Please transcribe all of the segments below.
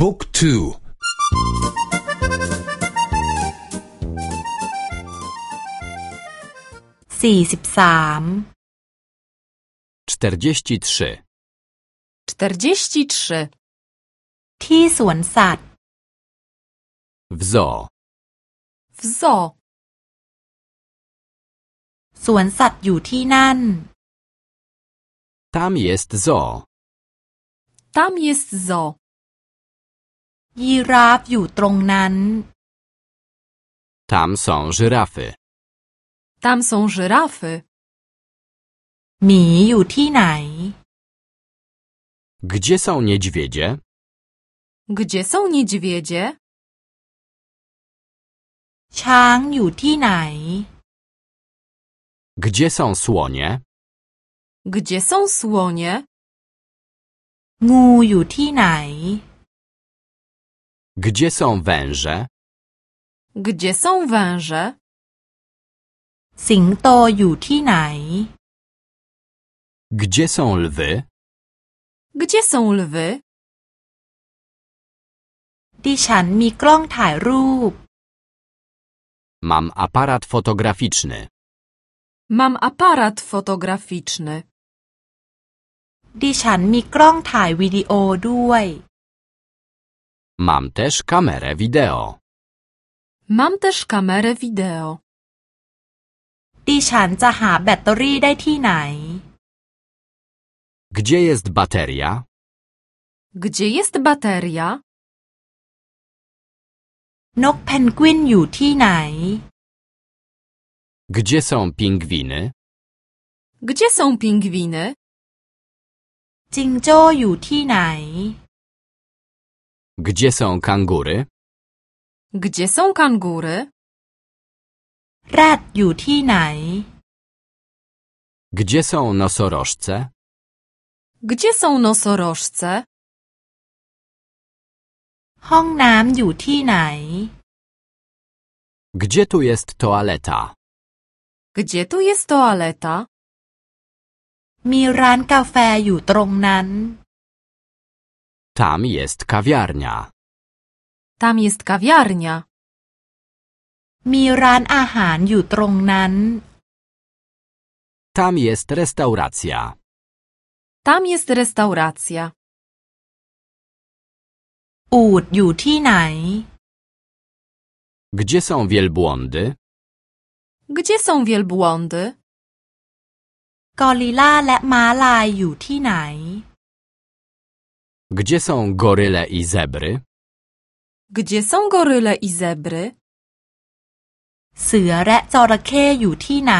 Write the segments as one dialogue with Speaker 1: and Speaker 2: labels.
Speaker 1: บุ๊กทู
Speaker 2: สี่สิบสาม
Speaker 3: czterdzieści trzy,
Speaker 4: 43.
Speaker 2: ที่สวนสัตว์
Speaker 3: w zoo,
Speaker 4: W zoo.
Speaker 2: สวนสัตว์อยู่ที่นั่น
Speaker 3: tam jest zoo,
Speaker 4: Tam jest zoo.
Speaker 2: ยีราฟอยู่ตรงนั้น
Speaker 3: tam są żyrafy,
Speaker 4: Tam są żyrafy.
Speaker 2: หมีอยู่ที่ไหน
Speaker 3: gdzie są niedźwiedzie,
Speaker 4: Gdzie są niedźwiedzie?
Speaker 2: ช้างอยู่ที่ไหน
Speaker 3: gdzie są słonie,
Speaker 4: Gdzie są słonie?
Speaker 2: งูอยู่ที่ไหน
Speaker 3: gdzie są węże,
Speaker 4: Gdzie są węże?
Speaker 2: สิงโตอยู่ที่ไหน
Speaker 3: gdzie są lwy,
Speaker 4: Gdzie są lwy?
Speaker 2: ดิฉันมีกล้องถ่ายรูป
Speaker 3: mam aparat fotograficzny,
Speaker 4: Mam aparat fotograficzny.
Speaker 2: ดิฉันมีกล้องถ่ายวิดีโอด้วย
Speaker 3: mam też kamerę wideo,
Speaker 4: Mam też kamerę wideo.
Speaker 2: ดิฉันจะหาแบตเตอรี่ได้ที่ไหน
Speaker 3: gdzie jest bateria,
Speaker 4: Gdzie jest bateria?
Speaker 2: นกเพนกวินอยู่ที่ไหน
Speaker 3: gdzie są pingwiny,
Speaker 4: Gdzie są pingwiny?
Speaker 2: จิงโจ้อยู่ที่ไหน
Speaker 3: gdzie są kangury,
Speaker 4: Gdzie są kangury?
Speaker 2: แรดอยู่ที่ไหน
Speaker 3: gdzie są nosorożce,
Speaker 4: Gdzie są nosorożce?
Speaker 2: ห้องน้ำอยู่ที่ไหน
Speaker 3: gdzie tu jest toaleta,
Speaker 4: Gdzie tu jest toaleta?
Speaker 2: มีร้านกาแฟอยู่ตรงนั้น
Speaker 3: tam jest kawiarnia,
Speaker 4: Tam jest kawiarnia.
Speaker 2: มีร้านอาหารอยู่ตรงนั้น
Speaker 3: tam jest restauracja,
Speaker 4: Tam jest restauracja.
Speaker 2: อูดอยู่ที่ไหน
Speaker 3: gdzie są wielbłądy,
Speaker 4: Gdzie są wielbłądy?
Speaker 2: กอริลลาและม้าลายอยู่ที่ไหน
Speaker 3: gdzie są goryle i zebry,
Speaker 4: Gdzie są goryle i zebry?
Speaker 2: เสือและจระเข้อยู่ที่ไหน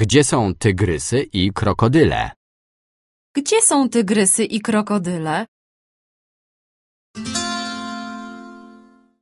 Speaker 3: gdzie są tygrysy i krokodyle,
Speaker 4: Gdzie są tygrysy i krokodyle?